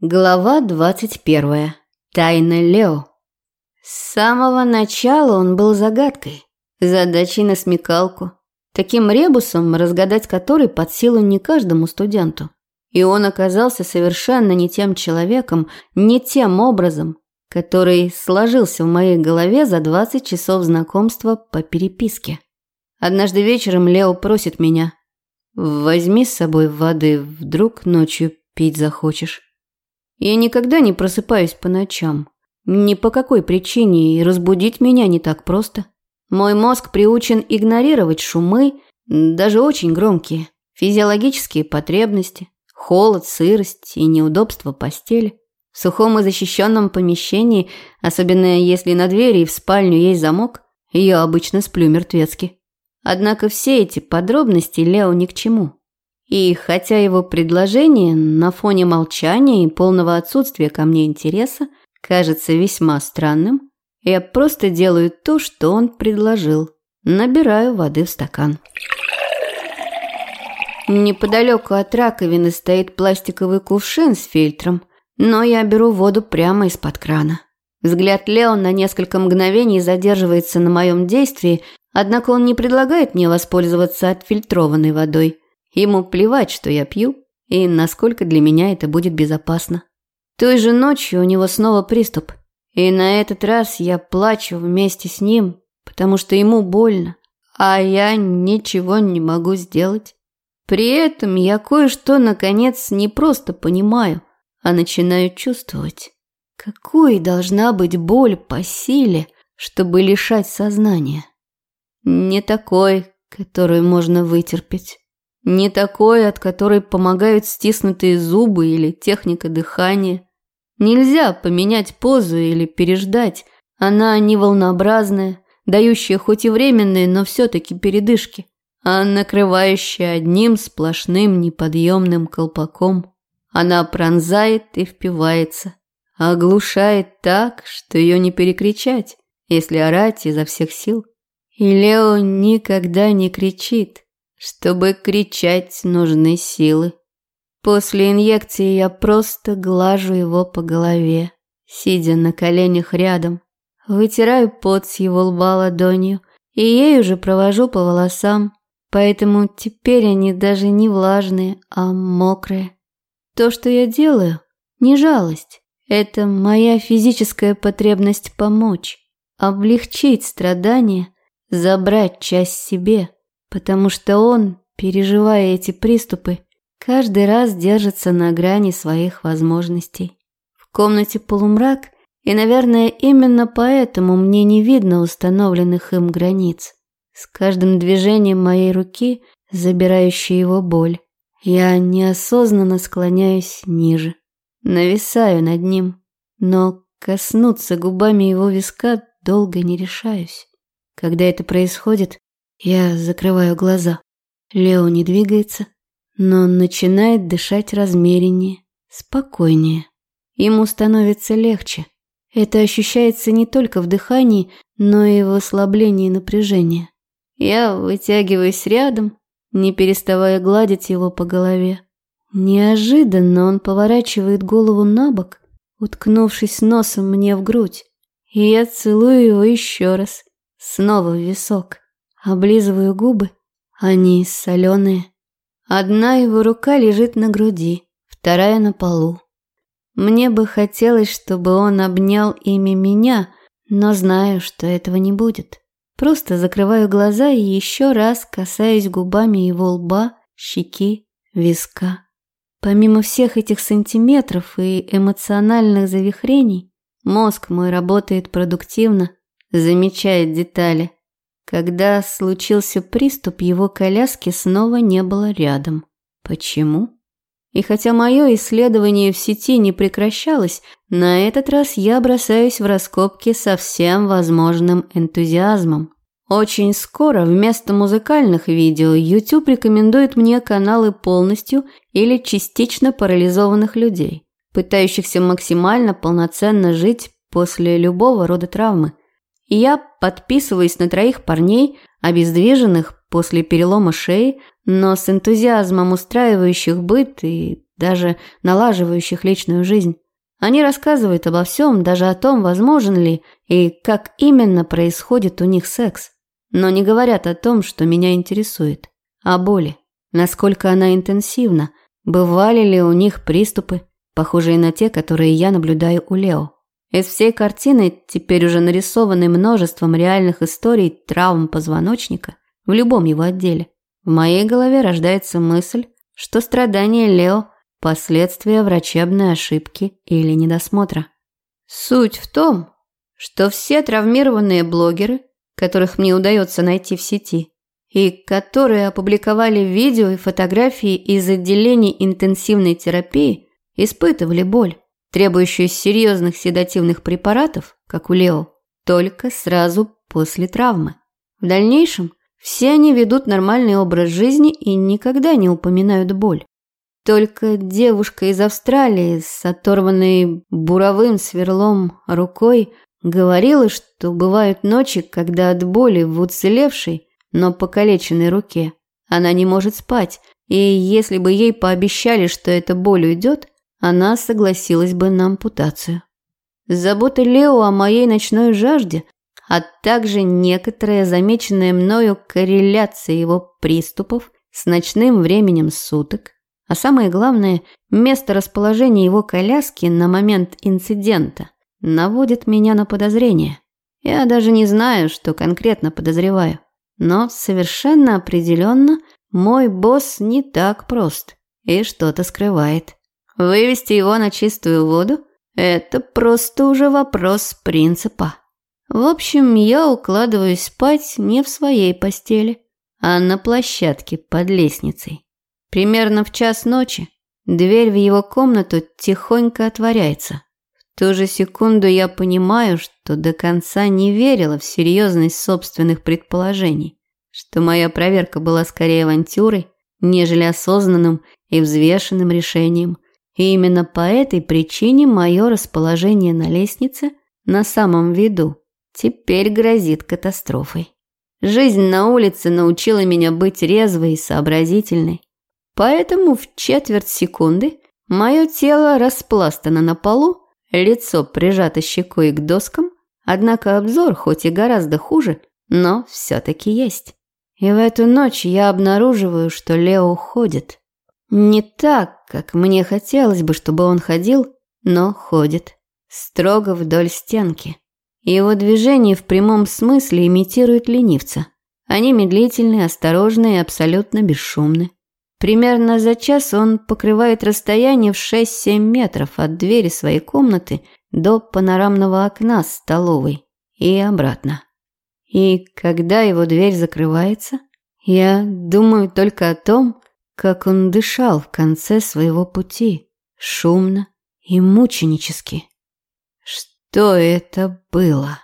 Глава 21. Тайна Лео. С самого начала он был загадкой, задачей на смекалку, таким ребусом, разгадать который под силу не каждому студенту. И он оказался совершенно не тем человеком, не тем образом, который сложился в моей голове за 20 часов знакомства по переписке. Однажды вечером Лео просит меня «Возьми с собой воды, вдруг ночью пить захочешь». Я никогда не просыпаюсь по ночам. Ни по какой причине, и разбудить меня не так просто. Мой мозг приучен игнорировать шумы, даже очень громкие, физиологические потребности, холод, сырость и неудобство постели. В сухом и защищенном помещении, особенно если на двери и в спальню есть замок, я обычно сплю мертвецки. Однако все эти подробности Лео ни к чему. И хотя его предложение на фоне молчания и полного отсутствия ко мне интереса кажется весьма странным, я просто делаю то, что он предложил. Набираю воды в стакан. Неподалеку от раковины стоит пластиковый кувшин с фильтром, но я беру воду прямо из-под крана. Взгляд Лео на несколько мгновений задерживается на моем действии, однако он не предлагает мне воспользоваться отфильтрованной водой – Ему плевать, что я пью, и насколько для меня это будет безопасно. Той же ночью у него снова приступ, и на этот раз я плачу вместе с ним, потому что ему больно, а я ничего не могу сделать. При этом я кое-что, наконец, не просто понимаю, а начинаю чувствовать. Какой должна быть боль по силе, чтобы лишать сознания? Не такой, которую можно вытерпеть. Не такой, от которой помогают стиснутые зубы или техника дыхания. Нельзя поменять позу или переждать. Она не волнообразная, дающая хоть и временные, но все-таки передышки, а накрывающая одним сплошным неподъемным колпаком. Она пронзает и впивается, оглушает так, что ее не перекричать, если орать изо всех сил. И Лео никогда не кричит, чтобы кричать, нужны силы. После инъекции я просто глажу его по голове, сидя на коленях рядом. Вытираю пот с его лба ладонью и ею же провожу по волосам, поэтому теперь они даже не влажные, а мокрые. То, что я делаю, не жалость. Это моя физическая потребность помочь, облегчить страдания, забрать часть себе потому что он, переживая эти приступы, каждый раз держится на грани своих возможностей. В комнате полумрак, и, наверное, именно поэтому мне не видно установленных им границ. С каждым движением моей руки, забирающей его боль, я неосознанно склоняюсь ниже, нависаю над ним, но коснуться губами его виска долго не решаюсь. Когда это происходит, я закрываю глаза. Лео не двигается, но начинает дышать размереннее, спокойнее. Ему становится легче. Это ощущается не только в дыхании, но и в ослаблении напряжения. Я вытягиваюсь рядом, не переставая гладить его по голове. Неожиданно он поворачивает голову на бок, уткнувшись носом мне в грудь, и я целую его еще раз, снова в висок. Облизываю губы, они соленые. Одна его рука лежит на груди, вторая на полу. Мне бы хотелось, чтобы он обнял ими меня, но знаю, что этого не будет. Просто закрываю глаза и еще раз касаюсь губами его лба, щеки, виска. Помимо всех этих сантиметров и эмоциональных завихрений, мозг мой работает продуктивно, замечает детали. Когда случился приступ, его коляски снова не было рядом. Почему? И хотя мое исследование в сети не прекращалось, на этот раз я бросаюсь в раскопки со всем возможным энтузиазмом. Очень скоро вместо музыкальных видео YouTube рекомендует мне каналы полностью или частично парализованных людей, пытающихся максимально полноценно жить после любого рода травмы – и я подписываюсь на троих парней, обездвиженных после перелома шеи, но с энтузиазмом устраивающих быт и даже налаживающих личную жизнь. Они рассказывают обо всем, даже о том, возможен ли и как именно происходит у них секс. Но не говорят о том, что меня интересует. О боли. Насколько она интенсивна. Бывали ли у них приступы, похожие на те, которые я наблюдаю у Лео. Из всей картины, теперь уже нарисованной множеством реальных историй травм позвоночника, в любом его отделе, в моей голове рождается мысль, что страдания Лео – последствия врачебной ошибки или недосмотра. Суть в том, что все травмированные блогеры, которых мне удается найти в сети, и которые опубликовали видео и фотографии из отделений интенсивной терапии, испытывали боль, требующую серьезных седативных препаратов, как у Лео, только сразу после травмы. В дальнейшем – все они ведут нормальный образ жизни и никогда не упоминают боль. Только девушка из Австралии с оторванной буровым сверлом рукой говорила, что бывают ночи, когда от боли в уцелевшей, но покалеченной руке она не может спать, и если бы ей пообещали, что эта боль уйдет, она согласилась бы на ампутацию. Забота Лео о моей ночной жажде а также некоторая замеченная мною корреляция его приступов с ночным временем суток, а самое главное, место расположения его коляски на момент инцидента наводит меня на подозрение. Я даже не знаю, что конкретно подозреваю, но совершенно определенно мой босс не так прост и что-то скрывает. Вывести его на чистую воду – это просто уже вопрос принципа. В общем, я укладываюсь спать не в своей постели, а на площадке под лестницей. Примерно в час ночи дверь в его комнату тихонько отворяется. В ту же секунду я понимаю, что до конца не верила в серьезность собственных предположений, что моя проверка была скорее авантюрой, нежели осознанным и взвешенным решением. И именно по этой причине мое расположение на лестнице на самом виду теперь грозит катастрофой. Жизнь на улице научила меня быть резвой и сообразительной. Поэтому в четверть секунды мое тело распластано на полу, лицо прижато щекой к доскам, однако обзор хоть и гораздо хуже, но все-таки есть. И в эту ночь я обнаруживаю, что Лео уходит. Не так, как мне хотелось бы, чтобы он ходил, но ходит. Строго вдоль стенки. Его движения в прямом смысле имитируют ленивца. Они медлительны, осторожны и абсолютно бесшумны. Примерно за час он покрывает расстояние в 6-7 метров от двери своей комнаты до панорамного окна столовой и обратно. И когда его дверь закрывается, я думаю только о том, как он дышал в конце своего пути, шумно и мученически. Что это было?